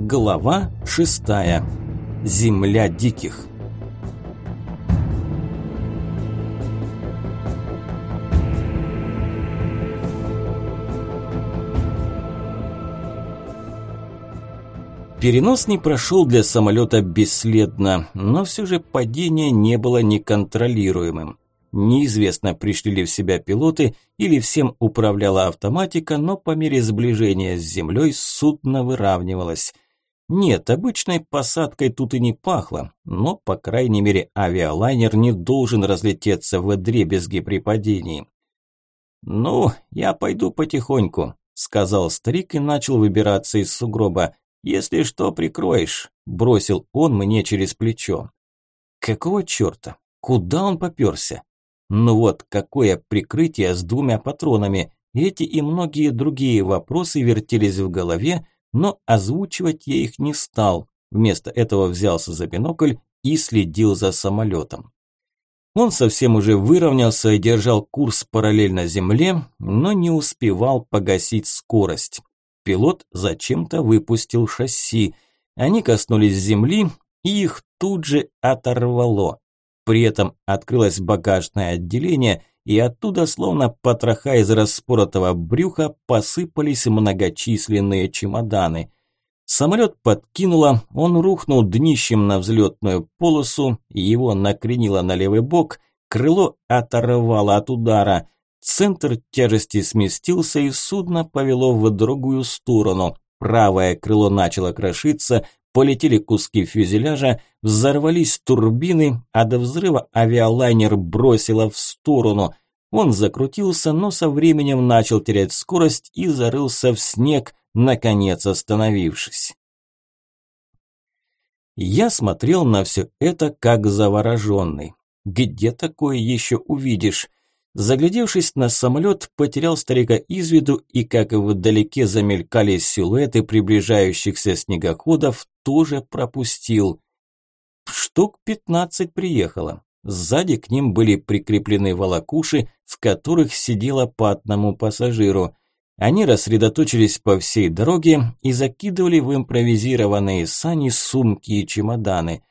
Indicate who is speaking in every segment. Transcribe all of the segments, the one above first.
Speaker 1: Глава шестая. Земля диких. Перенос не прошел для самолета бесследно, но все же падение не было неконтролируемым. Неизвестно, пришли ли в себя пилоты или всем управляла автоматика, но по мере сближения с землей судно выравнивалось. Нет, обычной посадкой тут и не пахло, но, по крайней мере, авиалайнер не должен разлететься в дребезги при падении. «Ну, я пойду потихоньку», – сказал старик и начал выбираться из сугроба. «Если что, прикроешь», – бросил он мне через плечо. «Какого черта? Куда он попёрся?» Ну вот, какое прикрытие с двумя патронами? Эти и многие другие вопросы вертелись в голове, но озвучивать я их не стал. Вместо этого взялся за бинокль и следил за самолетом. Он совсем уже выровнялся и держал курс параллельно земле, но не успевал погасить скорость. Пилот зачем-то выпустил шасси. Они коснулись земли, и их тут же оторвало. При этом открылось багажное отделение, и оттуда, словно потроха из распоротого брюха, посыпались многочисленные чемоданы. Самолет подкинуло, он рухнул днищем на взлетную полосу, его накренило на левый бок, крыло оторвало от удара. Центр тяжести сместился, и судно повело в другую сторону. Правое крыло начало крошиться, полетели куски фюзеляжа, взорвались турбины, а до взрыва авиалайнер бросило в сторону. Он закрутился, но со временем начал терять скорость и зарылся в снег, наконец остановившись. Я смотрел на все это как завороженный. Где такое еще увидишь? Заглядевшись на самолет, потерял старика из виду и, как вдалеке замелькали силуэты приближающихся снегоходов, тоже пропустил. Штук пятнадцать приехало. Сзади к ним были прикреплены волокуши, в которых сидело по одному пассажиру. Они рассредоточились по всей дороге и закидывали в импровизированные сани сумки и чемоданы.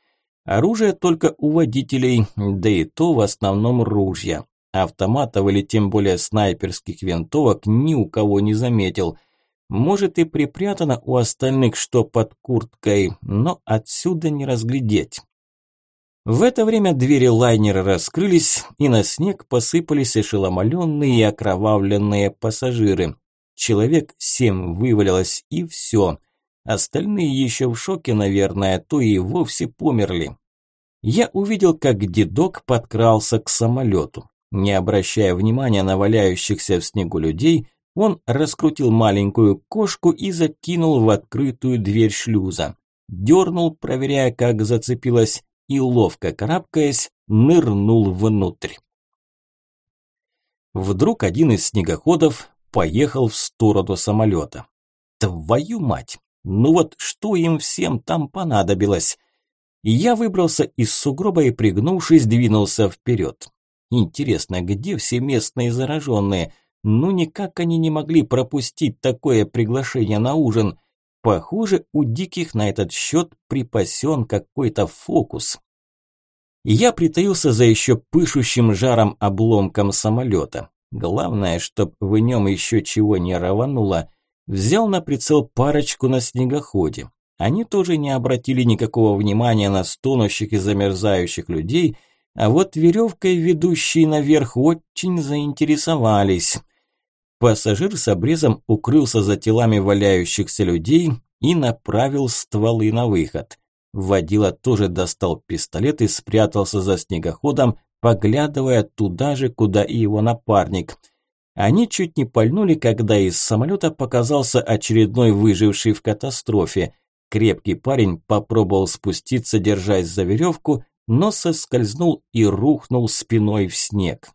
Speaker 1: Оружие только у водителей, да и то в основном ружья. Автоматов или тем более снайперских винтовок ни у кого не заметил. Может и припрятано у остальных что под курткой, но отсюда не разглядеть. В это время двери лайнера раскрылись, и на снег посыпались ошеломленные и окровавленные пассажиры. Человек семь вывалилось, и все. Остальные еще в шоке, наверное, то и вовсе померли. Я увидел, как дедок подкрался к самолету. Не обращая внимания на валяющихся в снегу людей, он раскрутил маленькую кошку и закинул в открытую дверь шлюза. Дернул, проверяя, как зацепилась, и, ловко карабкаясь, нырнул внутрь. Вдруг один из снегоходов поехал в сторону самолета. Твою мать! Ну вот что им всем там понадобилось? Я выбрался из сугроба и, пригнувшись, двинулся вперед. Интересно, где все местные зараженные? Ну никак они не могли пропустить такое приглашение на ужин. Похоже, у диких на этот счет припасен какой-то фокус. Я притаился за еще пышущим жаром обломком самолета. Главное, чтоб в нем еще чего не рвануло. Взял на прицел парочку на снегоходе. Они тоже не обратили никакого внимания на стонущих и замерзающих людей – а вот веревкой, ведущей наверх, очень заинтересовались. Пассажир с обрезом укрылся за телами валяющихся людей и направил стволы на выход. Водила тоже достал пистолет и спрятался за снегоходом, поглядывая туда же, куда и его напарник. Они чуть не пальнули, когда из самолета показался очередной выживший в катастрофе. Крепкий парень попробовал спуститься, держась за веревку, но соскользнул и рухнул спиной в снег.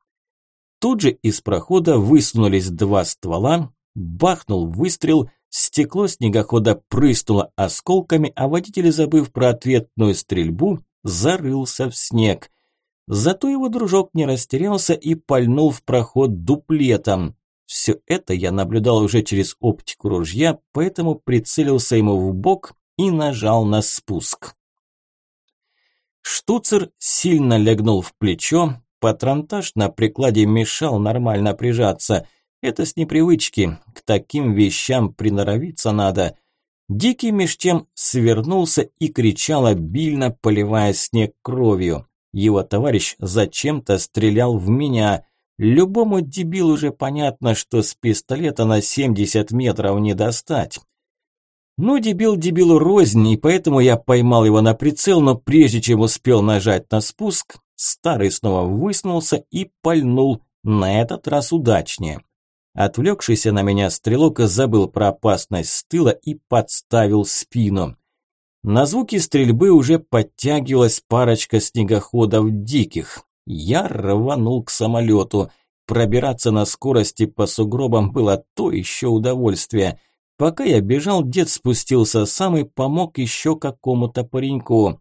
Speaker 1: Тут же из прохода высунулись два ствола, бахнул выстрел, стекло снегохода прыснуло осколками, а водитель, забыв про ответную стрельбу, зарылся в снег. Зато его дружок не растерялся и пальнул в проход дуплетом. Все это я наблюдал уже через оптику ружья, поэтому прицелился ему в бок и нажал на спуск. Штуцер сильно легнул в плечо, патронтаж на прикладе мешал нормально прижаться. Это с непривычки, к таким вещам приноровиться надо. Дикий меж тем свернулся и кричал обильно, поливая снег кровью. Его товарищ зачем-то стрелял в меня. Любому дебилу уже понятно, что с пистолета на 70 метров не достать. Ну, дебил дебилу рознь, и поэтому я поймал его на прицел, но прежде чем успел нажать на спуск, старый снова высунулся и пальнул, на этот раз удачнее. Отвлекшийся на меня стрелок забыл про опасность с тыла и подставил спину. На звуки стрельбы уже подтягивалась парочка снегоходов диких. Я рванул к самолету. Пробираться на скорости по сугробам было то еще удовольствие. Пока я бежал, дед спустился сам и помог еще какому-то пареньку.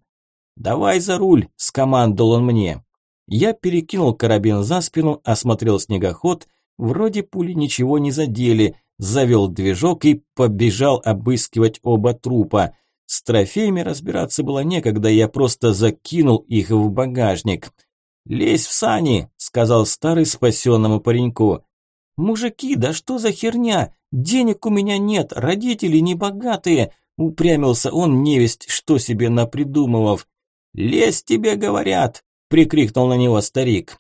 Speaker 1: «Давай за руль!» – скомандовал он мне. Я перекинул карабин за спину, осмотрел снегоход. Вроде пули ничего не задели. Завел движок и побежал обыскивать оба трупа. С трофеями разбираться было некогда, я просто закинул их в багажник. «Лезь в сани», – сказал старый спасенному пареньку. «Мужики, да что за херня? Денег у меня нет, родители не богатые», – упрямился он невесть, что себе напридумывав. «Лезь тебе, говорят!» – прикрикнул на него старик.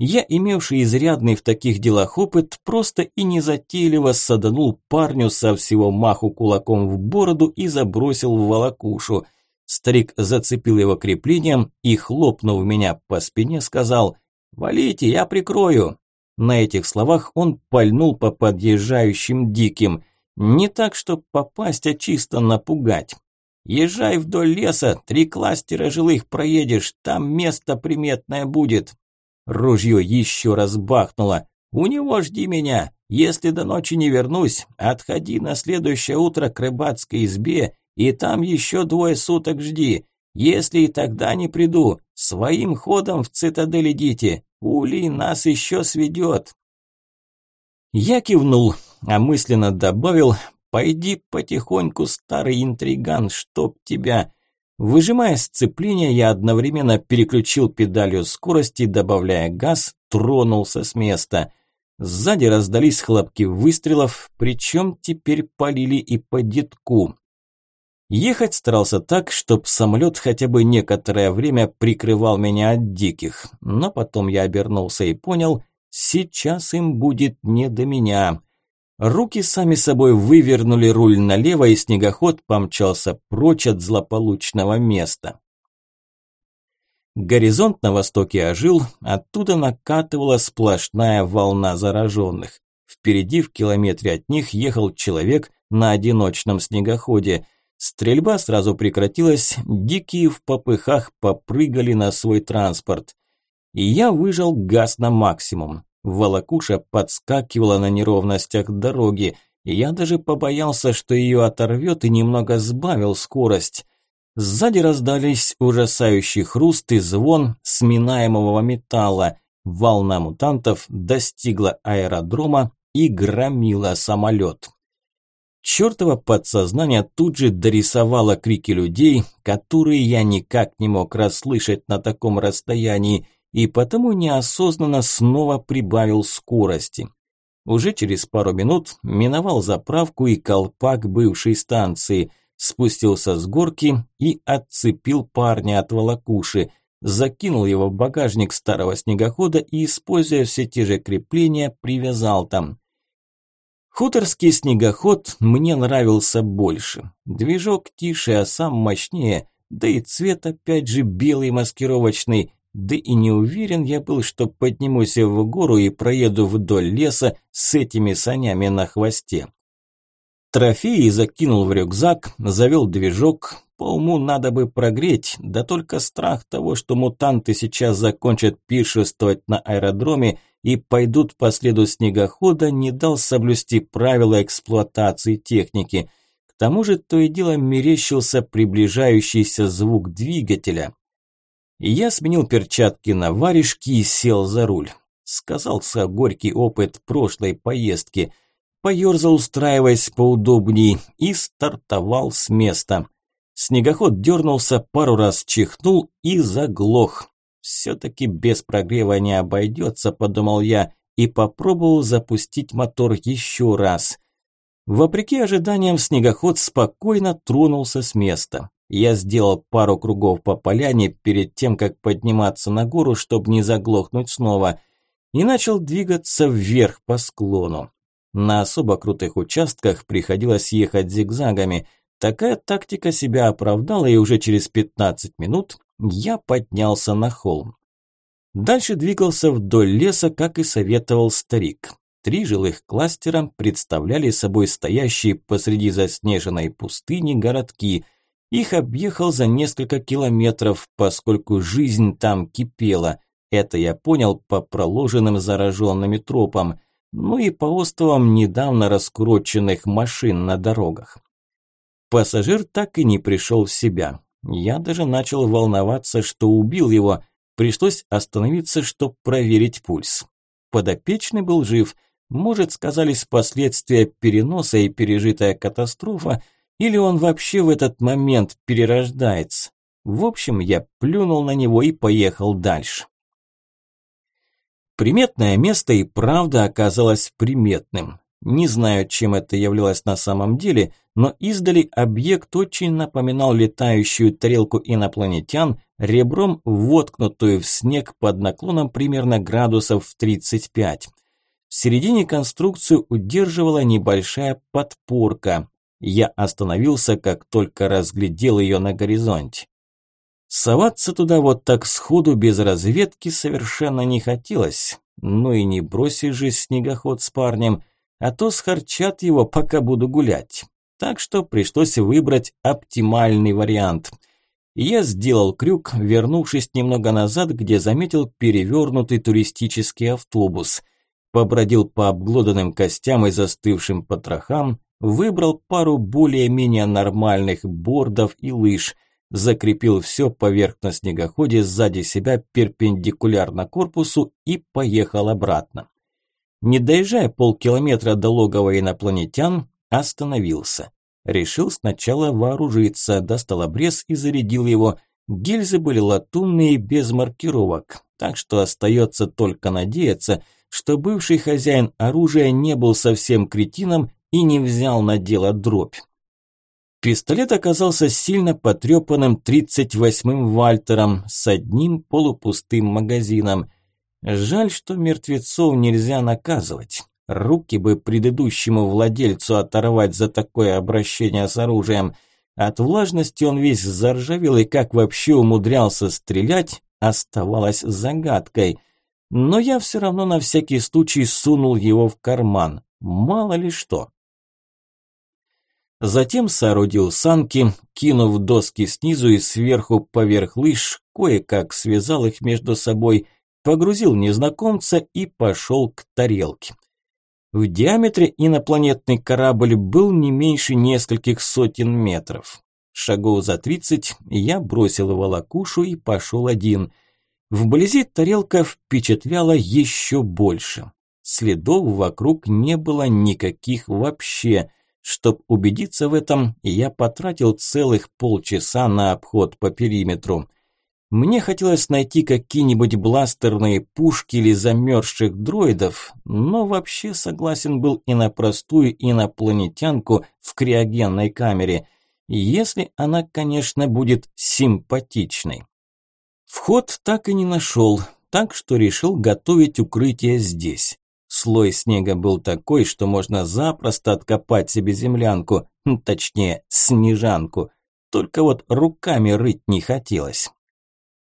Speaker 1: Я, имевший изрядный в таких делах опыт, просто и незатейливо саданул парню со всего маху кулаком в бороду и забросил в волокушу. Старик зацепил его креплением и, хлопнув меня по спине, сказал «Валите, я прикрою». На этих словах он пальнул по подъезжающим диким. Не так, чтобы попасть, а чисто напугать. Езжай вдоль леса, три кластера жилых проедешь, там место приметное будет. Ружье еще раз бахнуло. У него жди меня. Если до ночи не вернусь, отходи на следующее утро к рыбацкой избе, и там еще двое суток жди. Если и тогда не приду, своим ходом в цитадель идите. Ули нас еще сведет. Я кивнул, а мысленно добавил, Пойди потихоньку, старый интриган, чтоб тебя. Выжимая сцепление, я одновременно переключил педалью скорости, добавляя газ, тронулся с места. Сзади раздались хлопки выстрелов, причем теперь полили и по детку. Ехать старался так, чтоб самолет хотя бы некоторое время прикрывал меня от диких, но потом я обернулся и понял, сейчас им будет не до меня. Руки сами собой вывернули руль налево, и снегоход помчался прочь от злополучного места. Горизонт на востоке ожил, оттуда накатывала сплошная волна зараженных. Впереди в километре от них ехал человек на одиночном снегоходе. Стрельба сразу прекратилась, дикие в попыхах попрыгали на свой транспорт. И я выжал газ на максимум. Волокуша подскакивала на неровностях дороги, и я даже побоялся, что ее оторвет и немного сбавил скорость. Сзади раздались ужасающий хруст и звон сминаемого металла. Волна мутантов достигла аэродрома и громила самолет. Чёртово подсознание тут же дорисовало крики людей, которые я никак не мог расслышать на таком расстоянии, и потому неосознанно снова прибавил скорости. Уже через пару минут миновал заправку и колпак бывшей станции, спустился с горки и отцепил парня от волокуши, закинул его в багажник старого снегохода и, используя все те же крепления, привязал там. Хуторский снегоход мне нравился больше. Движок тише, а сам мощнее, да и цвет опять же белый маскировочный, да и не уверен я был, что поднимусь в гору и проеду вдоль леса с этими санями на хвосте. Трофеи закинул в рюкзак, завел движок. По уму надо бы прогреть, да только страх того, что мутанты сейчас закончат пиршествовать на аэродроме и пойдут по следу снегохода, не дал соблюсти правила эксплуатации техники. К тому же то и дело мерещился приближающийся звук двигателя. Я сменил перчатки на варежки и сел за руль. Сказался горький опыт прошлой поездки. Поерзал, устраиваясь поудобней, и стартовал с места. Снегоход дернулся, пару раз чихнул и заглох. Все-таки без прогрева не обойдется, подумал я, и попробовал запустить мотор еще раз. Вопреки ожиданиям, снегоход спокойно тронулся с места. Я сделал пару кругов по поляне перед тем, как подниматься на гору, чтобы не заглохнуть снова, и начал двигаться вверх по склону. На особо крутых участках приходилось ехать зигзагами. Такая тактика себя оправдала, и уже через 15 минут я поднялся на холм. Дальше двигался вдоль леса, как и советовал старик. Три жилых кластера представляли собой стоящие посреди заснеженной пустыни городки. Их объехал за несколько километров, поскольку жизнь там кипела. Это я понял по проложенным зараженными тропам ну и по островам недавно раскуроченных машин на дорогах. Пассажир так и не пришел в себя. Я даже начал волноваться, что убил его. Пришлось остановиться, чтобы проверить пульс. Подопечный был жив. Может, сказались последствия переноса и пережитая катастрофа, или он вообще в этот момент перерождается. В общем, я плюнул на него и поехал дальше. Приметное место и правда оказалось приметным. Не знаю, чем это являлось на самом деле, но издали объект очень напоминал летающую тарелку инопланетян, ребром воткнутую в снег под наклоном примерно градусов в 35. В середине конструкцию удерживала небольшая подпорка. Я остановился, как только разглядел ее на горизонте. Соваться туда вот так сходу без разведки совершенно не хотелось. Ну и не бросишь же снегоход с парнем, а то схарчат его, пока буду гулять. Так что пришлось выбрать оптимальный вариант. Я сделал крюк, вернувшись немного назад, где заметил перевернутый туристический автобус. Побродил по обглоданным костям и застывшим потрохам, выбрал пару более-менее нормальных бордов и лыж – закрепил все поверх на снегоходе сзади себя перпендикулярно корпусу и поехал обратно. Не доезжая полкилометра до логова инопланетян, остановился. Решил сначала вооружиться, достал обрез и зарядил его. Гильзы были латунные, без маркировок, так что остается только надеяться, что бывший хозяин оружия не был совсем кретином и не взял на дело дробь. Пистолет оказался сильно потрепанным 38-м Вальтером с одним полупустым магазином. Жаль, что мертвецов нельзя наказывать. Руки бы предыдущему владельцу оторвать за такое обращение с оружием. От влажности он весь заржавел и как вообще умудрялся стрелять, оставалось загадкой. Но я все равно на всякий случай сунул его в карман. Мало ли что. Затем соорудил санки, кинув доски снизу и сверху поверх лыж, кое-как связал их между собой, погрузил незнакомца и пошел к тарелке. В диаметре инопланетный корабль был не меньше нескольких сотен метров. Шагов за тридцать я бросил волокушу и пошел один. Вблизи тарелка впечатляла еще больше. Следов вокруг не было никаких вообще – Чтоб убедиться в этом, я потратил целых полчаса на обход по периметру. Мне хотелось найти какие-нибудь бластерные пушки или замерзших дроидов, но вообще согласен был и на простую инопланетянку в криогенной камере, если она, конечно, будет симпатичной. Вход так и не нашел, так что решил готовить укрытие здесь. Слой снега был такой, что можно запросто откопать себе землянку, точнее, снежанку. Только вот руками рыть не хотелось.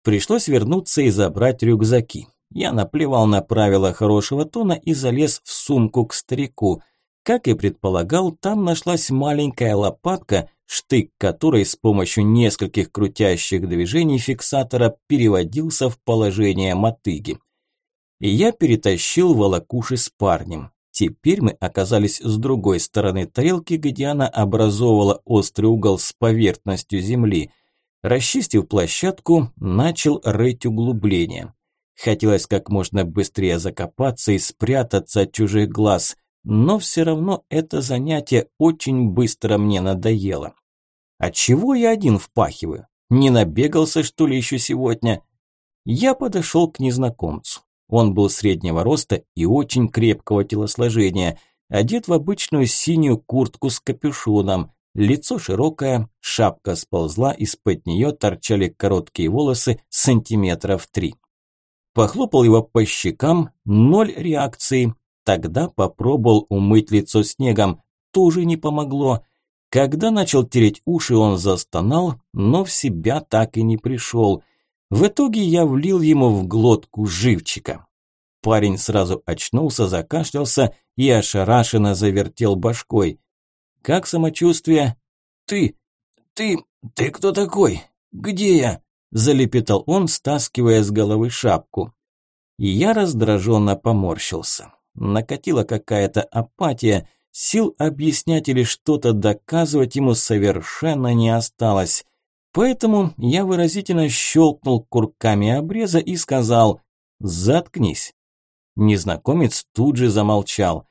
Speaker 1: Пришлось вернуться и забрать рюкзаки. Я наплевал на правила хорошего тона и залез в сумку к старику. Как и предполагал, там нашлась маленькая лопатка, штык которой с помощью нескольких крутящих движений фиксатора переводился в положение мотыги и я перетащил волокуши с парнем. Теперь мы оказались с другой стороны тарелки, где она образовывала острый угол с поверхностью земли. Расчистив площадку, начал рыть углубление. Хотелось как можно быстрее закопаться и спрятаться от чужих глаз, но все равно это занятие очень быстро мне надоело. А чего я один впахиваю? Не набегался, что ли, еще сегодня? Я подошел к незнакомцу. Он был среднего роста и очень крепкого телосложения, одет в обычную синюю куртку с капюшоном, лицо широкое, шапка сползла, из-под нее торчали короткие волосы сантиметров три. Похлопал его по щекам, ноль реакции. Тогда попробовал умыть лицо снегом, тоже не помогло. Когда начал тереть уши, он застонал, но в себя так и не пришел. В итоге я влил ему в глотку живчика. Парень сразу очнулся, закашлялся и ошарашенно завертел башкой. «Как самочувствие?» «Ты... ты... ты кто такой? Где я?» Залепетал он, стаскивая с головы шапку. Я раздраженно поморщился. Накатила какая-то апатия, Сил объяснять или что-то доказывать ему совершенно не осталось. Поэтому я выразительно щелкнул курками обреза и сказал «Заткнись». Незнакомец тут же замолчал.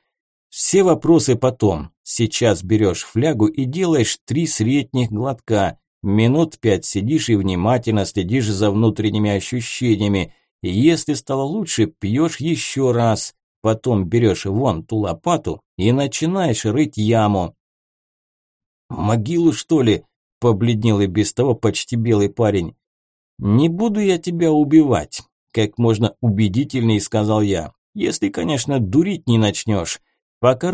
Speaker 1: «Все вопросы потом. Сейчас берешь флягу и делаешь три средних глотка. Минут пять сидишь и внимательно следишь за внутренними ощущениями. Если стало лучше, пьешь еще раз. Потом берешь вон ту лопату и начинаешь рыть яму. «Могилу, что ли?» – побледнел и без того почти белый парень. «Не буду я тебя убивать», – как можно убедительней сказал я. «Если, конечно, дурить не начнешь. Пока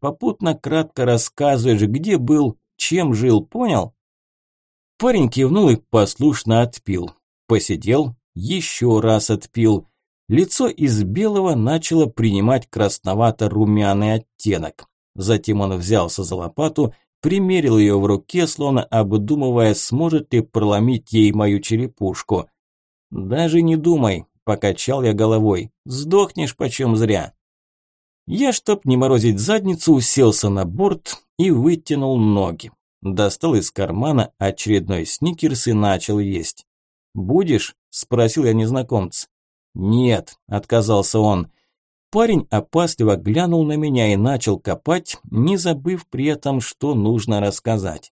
Speaker 1: попутно кратко рассказываешь, где был, чем жил, понял?» Парень кивнул и послушно отпил. Посидел, еще раз отпил. Лицо из белого начало принимать красновато-румяный оттенок. Затем он взялся за лопату, примерил ее в руке, словно обдумывая, сможет ли проломить ей мою черепушку. «Даже не думай», – покачал я головой, – «сдохнешь почем зря». Я, чтоб не морозить задницу, уселся на борт и вытянул ноги. Достал из кармана очередной сникерс и начал есть. «Будешь?» – спросил я незнакомца. «Нет», – отказался он. Парень опасливо глянул на меня и начал копать, не забыв при этом, что нужно рассказать.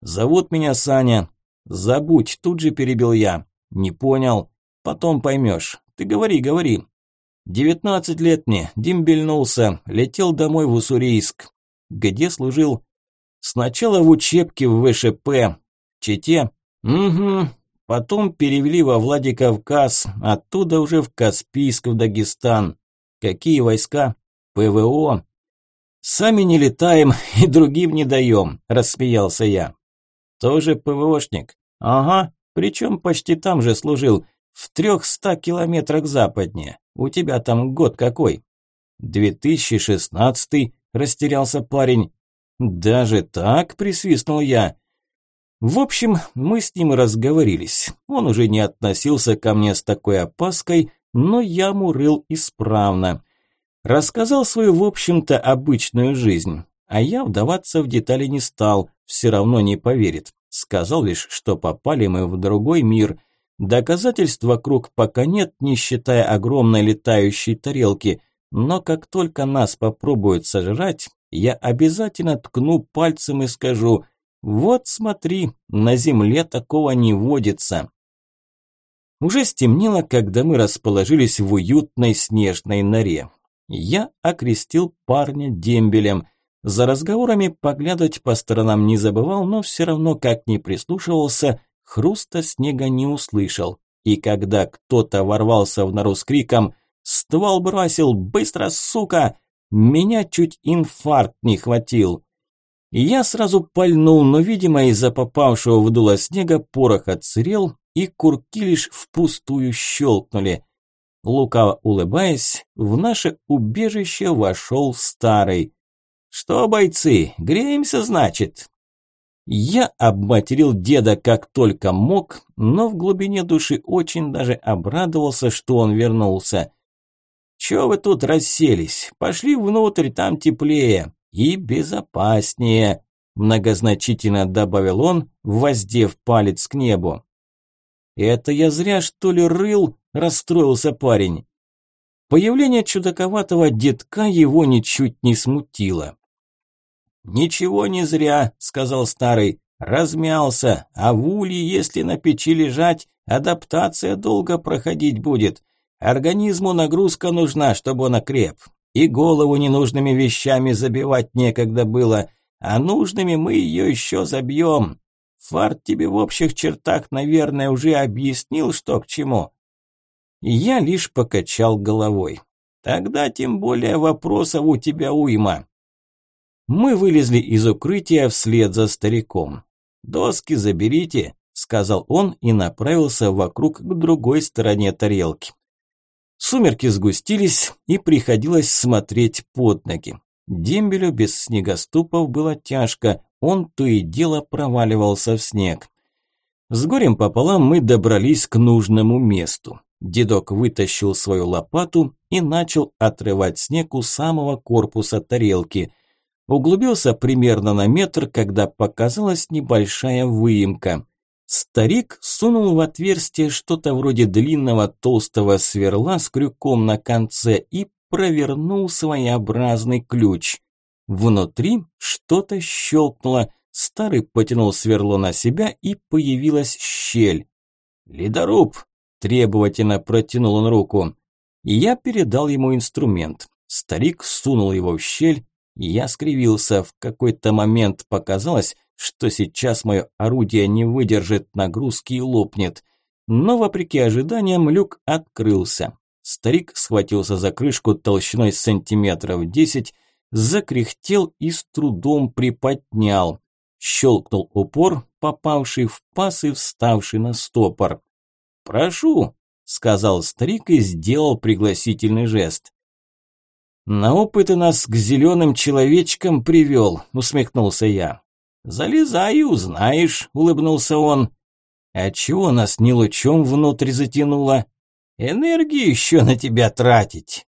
Speaker 1: «Зовут меня Саня». «Забудь», – тут же перебил я. «Не понял. Потом поймешь. Ты говори, говори». «Девятнадцать лет мне, дембельнулся, летел домой в Уссурийск. Где служил?» «Сначала в учебке в ВШП. Чите?» «Угу, Потом перевели во Владикавказ, оттуда уже в Каспийск, в Дагестан. Какие войска? ПВО. Сами не летаем и другим не даем, рассмеялся я. Тоже ПВОшник? Ага, причем почти там же служил, в трехста километрах западнее. У тебя там год какой? 2016 растерялся парень. Даже так, присвистнул я. В общем, мы с ним разговорились. Он уже не относился ко мне с такой опаской, но я мурыл исправно. Рассказал свою, в общем-то, обычную жизнь. А я вдаваться в детали не стал, все равно не поверит. Сказал лишь, что попали мы в другой мир. Доказательств вокруг пока нет, не считая огромной летающей тарелки. Но как только нас попробуют сожрать, я обязательно ткну пальцем и скажу – вот смотри, на земле такого не водится. Уже стемнело, когда мы расположились в уютной снежной норе. Я окрестил парня дембелем. За разговорами поглядывать по сторонам не забывал, но все равно, как ни прислушивался, хруста снега не услышал. И когда кто-то ворвался в нору с криком «Ствол бросил! Быстро, сука!» Меня чуть инфаркт не хватил. Я сразу пальнул, но, видимо, из-за попавшего в дуло снега порох отсырел, и курки лишь впустую щелкнули. Лукаво улыбаясь, в наше убежище вошел старый. «Что, бойцы, греемся, значит?» Я обматерил деда как только мог, но в глубине души очень даже обрадовался, что он вернулся. «Чё вы тут расселись? Пошли внутрь, там теплее и безопаснее», многозначительно добавил он, воздев палец к небу. «Это я зря, что ли, рыл?» – расстроился парень. Появление чудаковатого детка его ничуть не смутило. «Ничего не зря», – сказал старый. Размялся, а в улье, если на печи лежать, адаптация долго проходить будет. Организму нагрузка нужна, чтобы он окреп. И голову ненужными вещами забивать некогда было, а нужными мы ее еще забьем. Фарт тебе в общих чертах, наверное, уже объяснил, что к чему. Я лишь покачал головой. Тогда тем более вопросов у тебя уйма. Мы вылезли из укрытия вслед за стариком. «Доски заберите», – сказал он и направился вокруг к другой стороне тарелки. Сумерки сгустились, и приходилось смотреть под ноги. Дембелю без снегоступов было тяжко, он то и дело проваливался в снег. С горем пополам мы добрались к нужному месту. Дедок вытащил свою лопату и начал отрывать снег у самого корпуса тарелки. Углубился примерно на метр, когда показалась небольшая выемка. Старик сунул в отверстие что-то вроде длинного толстого сверла с крюком на конце и провернул своеобразный ключ. Внутри что-то щелкнуло, старый потянул сверло на себя и появилась щель. «Ледоруб!» – требовательно протянул он руку. Я передал ему инструмент. Старик сунул его в щель, я скривился. В какой-то момент показалось, что сейчас мое орудие не выдержит нагрузки и лопнет. Но, вопреки ожиданиям, люк открылся. Старик схватился за крышку толщиной сантиметров десять, закряхтел и с трудом приподнял. Щелкнул упор, попавший в паз и вставший на стопор. «Прошу», – сказал старик и сделал пригласительный жест. «На опыты нас к зеленым человечкам привел», – усмехнулся я. «Залезай и узнаешь», – улыбнулся он. «А чего нас ни лучом внутрь затянуло?» «Энергию еще на тебя тратить»,